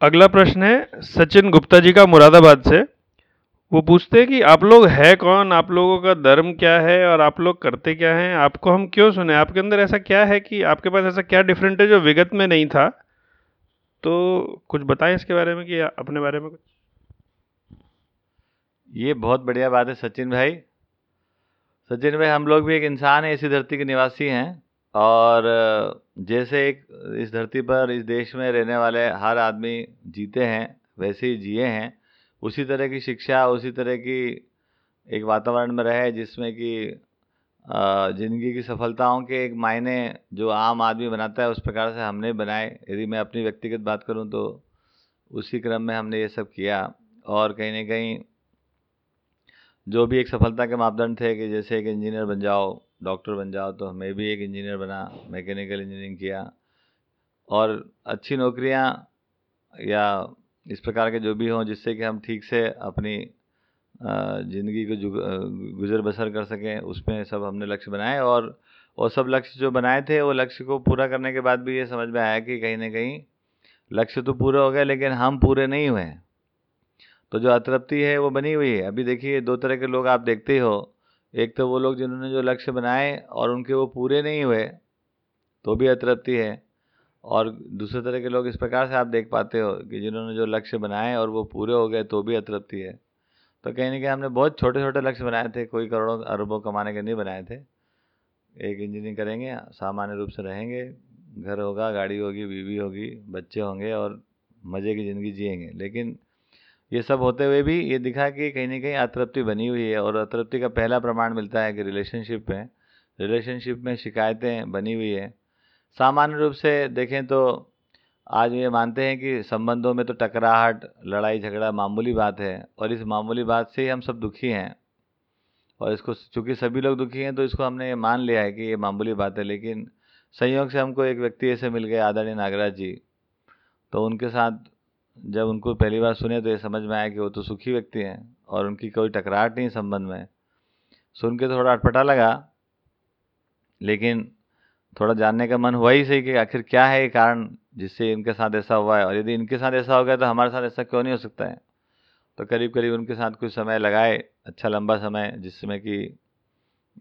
अगला प्रश्न है, सचिन गुप्ता जी का मुरादाबाद से। वो पूछते हैं कि आप लोग है कौन? आप लोगों का धर्म क्या है और आप लोग करते क्या हैं? आपको हम क्यों सुने? आपके अंदर ऐसा क्या है कि आपके पास ऐसा क्या डिफरेंट है जो विगत में नहीं था? तो कुछ बताएँ इसके बारे में कि अपने बारे में कुछ। ये बहुत बढ़िया बात है सचिन भाई। सचिन भाई, हम लोग भी एक इंसान है, इसी धरती के निवासी हैं। और जैसे एक, इस धरती पर, इस देश में रहने वाले हर आदमी जीते हैं, वैसे ही जिए हैं। उसी तरह की शिक्षा, उसी तरह की एक वातावरण में रहे जिसमें कि ज़िंदगी की सफलताओं के एक मायने जो आम आदमी बनाता है, उस प्रकार से हमने बनाए। यदि मैं अपनी व्यक्तिगत बात करूँ तो उसी क्रम में हमने ये सब किया। और कहीं ना कहीं, जो भी एक सफलता के मापदंड थे कि जैसे एक इंजीनियर बन जाओ डॉक्टर बन जाओ तो मैं भी एक इंजीनियर बना, मैकेनिकल इंजीनियरिंग किया। और अच्छी नौकरियाँ या इस प्रकार के जो भी हों जिससे कि हम ठीक से अपनी ज़िंदगी को गुजर बसर कर सकें, उसमें सब हमने लक्ष्य बनाए और वो सब लक्ष्य जो बनाए थे, वो लक्ष्य को पूरा करने के बाद भी ये समझ में आया कि कहीं ना कहीं लक्ष्य तो पूरे हो गए, लेकिन हम पूरे नहीं हुए तो जो अतृप्ति है, वो बनी हुई है। अभी देखिए, दो तरह के लोग आप देखते ही हो। एक तो वो लोग जिन्होंने जो लक्ष्य बनाए और उनके वो पूरे नहीं हुए तो भी अतृप्ति है। और दूसरे तरह के लोग इस प्रकार से आप देख पाते हो कि जिन्होंने जो लक्ष्य बनाए और वो पूरे हो गए तो भी अतृप्ति है। तो कहीं ना कहीं हमने बहुत छोटे छोटे लक्ष्य बनाए थे, कोई करोड़ों अरबों कमाने के नहीं बनाए थे। एक इंजीनियरिंग करेंगे, सामान्य रूप से रहेंगे, घर होगा, गाड़ी होगी, बीवी होगी, बच्चे होंगे और मज़े की ज़िंदगी जिएँगे। लेकिन ये सब होते हुए भी ये दिखा कि कहीं ना कहीं अतृप्ति बनी हुई है और अतृप्ति का पहला प्रमाण मिलता है कि रिलेशनशिप में रिलेशनशिप में शिकायतें बनी हुई है। सामान्य रूप से देखें तो आज ये मानते हैं कि संबंधों में तो टकराहट लड़ाई झगड़ा मामूली बात है और इस मामूली बात से ही हम सब दुखी हैं। और इसको चूँकि सभी लोग दुखी हैं तो इसको हमने ये मान लिया है कि ये मामूली बात है, लेकिन संयोग से हमको एक व्यक्ति ऐसे मिल गए आदरणीय नागराज जी। तो उनके साथ जब उनको पहली बार सुने तो ये समझ में आया कि वो तो सुखी व्यक्ति हैं और उनकी कोई टकराहट नहीं संबंध में। सुन के थोड़ा अटपटा लगा, लेकिन थोड़ा जानने का मन हुआ ही सही कि आखिर क्या है ये कारण जिससे इनके साथ ऐसा हुआ है? और यदि इनके साथ ऐसा हो गया तो हमारे साथ ऐसा क्यों नहीं हो सकता है? तो करीब करीब उनके साथ कुछ समय लगाए अच्छा लंबा समय, जिसमें कि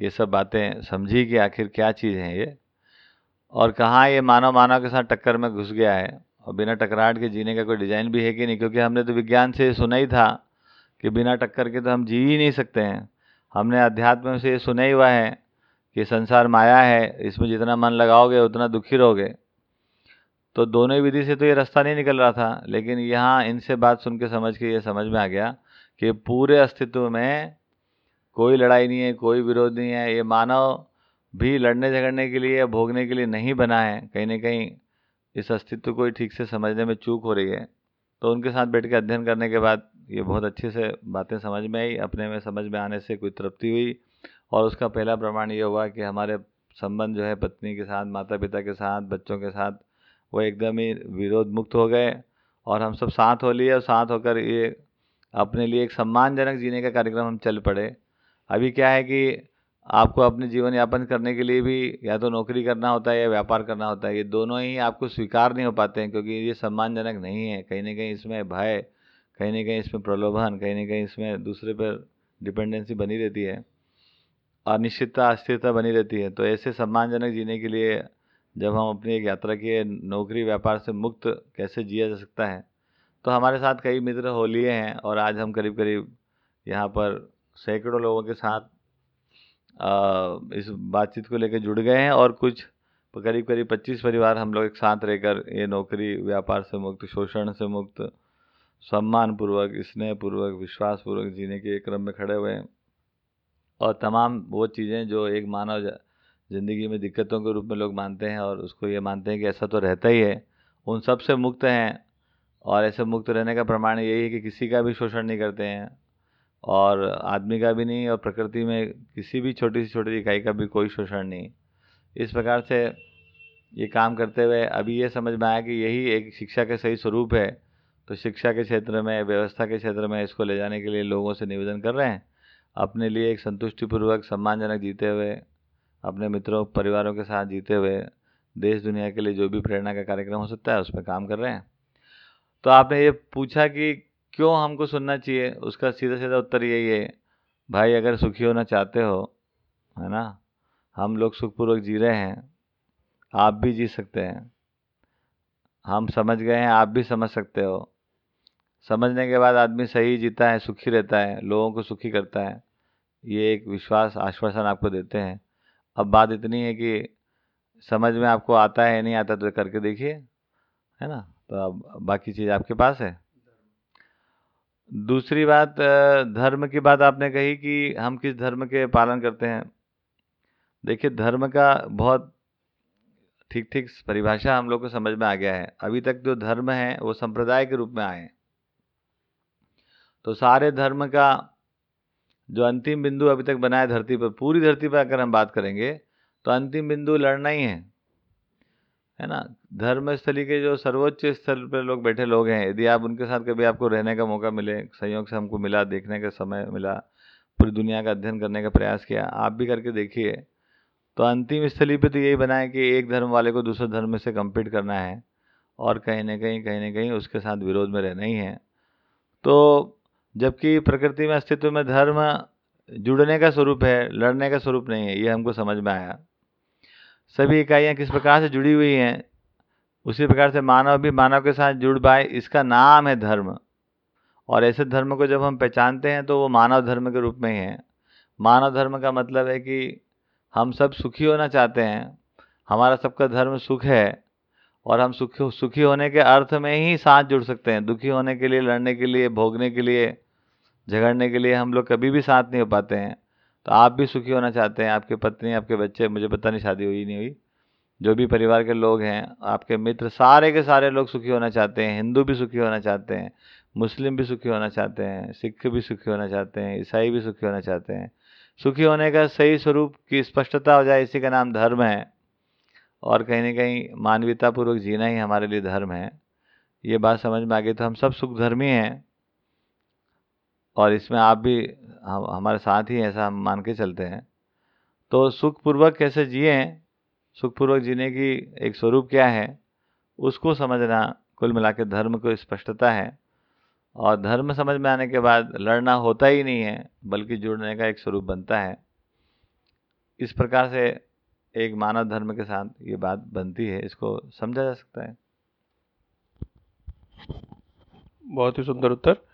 ये सब बातें समझी कि आखिर क्या चीज़ है ये? और कहाँ ये मानव मानव के साथ टक्कर में घुस गया है? और बिना टकराहट के जीने का कोई डिज़ाइन भी है कि नहीं? क्योंकि हमने तो विज्ञान से सुना ही था कि बिना टक्कर के तो हम जी ही नहीं सकते हैं। हमने अध्यात्म से ये सुना ही हुआ है कि संसार माया है, इसमें जितना मन लगाओगे, उतना दुखी रहोगे। तो दोनों विधि से तो ये रास्ता नहीं निकल रहा था, लेकिन यहाँ इनसे बात सुन के समझ के ये समझ में आ गया कि पूरे अस्तित्व में कोई लड़ाई नहीं है, कोई विरोध नहीं है। ये मानव भी लड़ने झगड़ने के लिए, भोगने के लिए नहीं बना है। कहीं ना कहीं इस अस्तित्व को ही ठीक से समझने में चूक हो रही है। तो उनके साथ बैठ के अध्ययन करने के बाद ये बहुत अच्छे से बातें समझ में आई, अपने में समझ में आने से कोई तृप्ति हुई। और उसका पहला प्रमाण ये हुआ कि हमारे संबंध जो है पत्नी के साथ माता पिता के साथ, बच्चों के साथ, वो एकदम ही विरोध मुक्त हो गए। और हम सब साथ हो लिए और साथ होकर ये अपने लिए एक सम्मानजनक जीने का कार्यक्रम हम चल पड़े। अभी क्या है कि आपको अपने जीवन यापन करने के लिए भी या तो नौकरी करना होता है या व्यापार करना होता है, ये दोनों ही आपको स्वीकार नहीं हो पाते हैं क्योंकि ये सम्मानजनक नहीं है। कहीं ना कहीं इसमें भय, कहीं ना कहीं इसमें प्रलोभन, कहीं ना कहीं इसमें दूसरे पर डिपेंडेंसी बनी रहती है, अनिश्चितता, अस्थिरता बनी रहती है। तो ऐसे सम्मानजनक जीने के लिए जब हम अपनी एक यात्रा किए नौकरी, व्यापार से मुक्त कैसे जिया जा सकता है? तो हमारे साथ कई मित्र हो लिए हैं और आज हम करीब करीब यहाँ पर सैकड़ों लोगों के साथ इस बातचीत को लेकर जुड़ गए हैं और कुछ करीब करीब पच्चीस परिवार हम लोग एक साथ रहकर ये नौकरी, व्यापार से मुक्त, शोषण से मुक्त सम्मान पूर्वक स्नेहपूर्वक, विश्वासपूर्वक जीने के क्रम में खड़े हुए हैं। और तमाम वो चीज़ें जो एक मानव ज़िंदगी में दिक्कतों के रूप में लोग मानते हैं और उसको ये मानते हैं कि ऐसा तो रहता ही है। उन सबसे मुक्त हैं और ऐसे मुक्त रहने का प्रमाण यही है कि किसी का भी शोषण नहीं करते हैं। और आदमी का भी नहीं और प्रकृति में किसी भी छोटी से छोटी इकाई का भी कोई शोषण नहीं। इस प्रकार से ये काम करते हुए अभी ये समझ में आया कि यही एक शिक्षा के सही स्वरूप है। तो शिक्षा के क्षेत्र में, व्यवस्था के क्षेत्र में इसको ले जाने के लिए लोगों से निवेदन कर रहे हैं। अपने लिए एक संतुष्टिपूर्वक, सम्मानजनक जीते हुए, अपने मित्रों, परिवारों के साथ जीते हुए, देश, दुनिया के लिए जो भी प्रेरणा का कार्यक्रम हो सकता है, उस पर काम कर रहे हैं। तो आपने ये पूछा कि क्यों हमको सुनना चाहिए? उसका सीधा सीधा उत्तर यही है, भाई, अगर सुखी होना चाहते हो, है ना? हम लोग सुखपूर्वक जी रहे हैं, आप भी जी सकते हैं। हम समझ गए हैं, आप भी समझ सकते हो। समझने के बाद आदमी सही जीता है, सुखी रहता है, लोगों को सुखी करता है। ये एक विश्वास, आश्वासन आपको देते हैं। अब बात इतनी है कि समझ में आपको आता है नहीं आता तो करके देखिए, है ना? तो अब बाकी चीज़ आपके पास है। दूसरी बात धर्म की बात आपने कही कि हम किस धर्म के पालन करते हैं। देखिए, धर्म का बहुत ठीक ठीक परिभाषा हम लोग को समझ में आ गया है। अभी तक जो धर्म है, वो संप्रदाय के रूप में आए हैं। तो सारे धर्म का जो अंतिम बिंदु अभी तक बना है धरती पर, पूरी धरती पर अगर हम बात करेंगे तो अंतिम बिंदु लड़ना ही है। है ना? धर्मस्थली के जो सर्वोच्च स्थल पर लोग बैठे लोग हैं, यदि आप उनके साथ कभी आपको रहने का मौका मिले, संयोग से हमको मिला, देखने का समय मिला, पूरी दुनिया का अध्ययन करने का प्रयास किया, आप भी करके देखिए। तो अंतिम स्थली पे तो यही बना है कि एक धर्म वाले को दूसरे धर्म से कम्पीट करना है और कहीं ना कहीं कहीं ना कहीं उसके साथ विरोध में रहना ही है। तो जबकि प्रकृति में अस्तित्व में धर्म जुड़ने का स्वरूप है, लड़ने का स्वरूप नहीं है, ये हमको समझ में आया। सभी इकाइयाँ किस प्रकार से जुड़ी हुई हैं? उसी प्रकार से मानव भी मानव के साथ जुड़ पाए, इसका नाम है धर्म। और ऐसे धर्म को जब हम पहचानते हैं तो वो मानव धर्म के रूप में ही है। मानव धर्म का मतलब है कि हम सब सुखी होना चाहते हैं। हमारा सबका धर्म सुख है, और हम सुखी सुखी होने के अर्थ में ही साथ जुड़ सकते हैं। दुखी होने के लिए, लड़ने के लिए, भोगने के लिए, झगड़ने के लिए हम लोग कभी भी साथ नहीं हो पाते हैं। तो आप भी सुखी होना चाहते हैं, आपके पत्नी, आपके बच्चे, मुझे पता नहीं, शादी हुई, नहीं हुई। जो भी परिवार के लोग हैं, आपके मित्र, सारे के सारे लोग सुखी होना चाहते हैं, हिंदू भी सुखी होना चाहते हैं, मुस्लिम भी सुखी होना चाहते हैं, सिख भी सुखी होना चाहते हैं, ईसाई भी सुखी होना चाहते हैं। सुखी होने का सही स्वरूप की स्पष्टता हो जाए, इसी का नाम धर्म है। और कहीं ना कहीं मानवीयतापूर्वक जीना ही हमारे लिए धर्म है। ये बात समझ में आ गई तो हम सब सुख धर्मी हैं। और इसमें आप भी, हम, हमारे साथ ही ऐसा हम मान के चलते हैं। तो सुखपूर्वक कैसे जिए, सुखपूर्वक जीने की एक स्वरूप क्या है, उसको समझना कुल मिला के धर्म को स्पष्टता है। और धर्म समझ में आने के बाद लड़ना होता ही नहीं है, बल्कि जुड़ने का एक स्वरूप बनता है। इस प्रकार से एक मानव धर्म के साथ ये बात बनती है, इसको समझा जा सकता है। बहुत ही सुंदर उत्तर।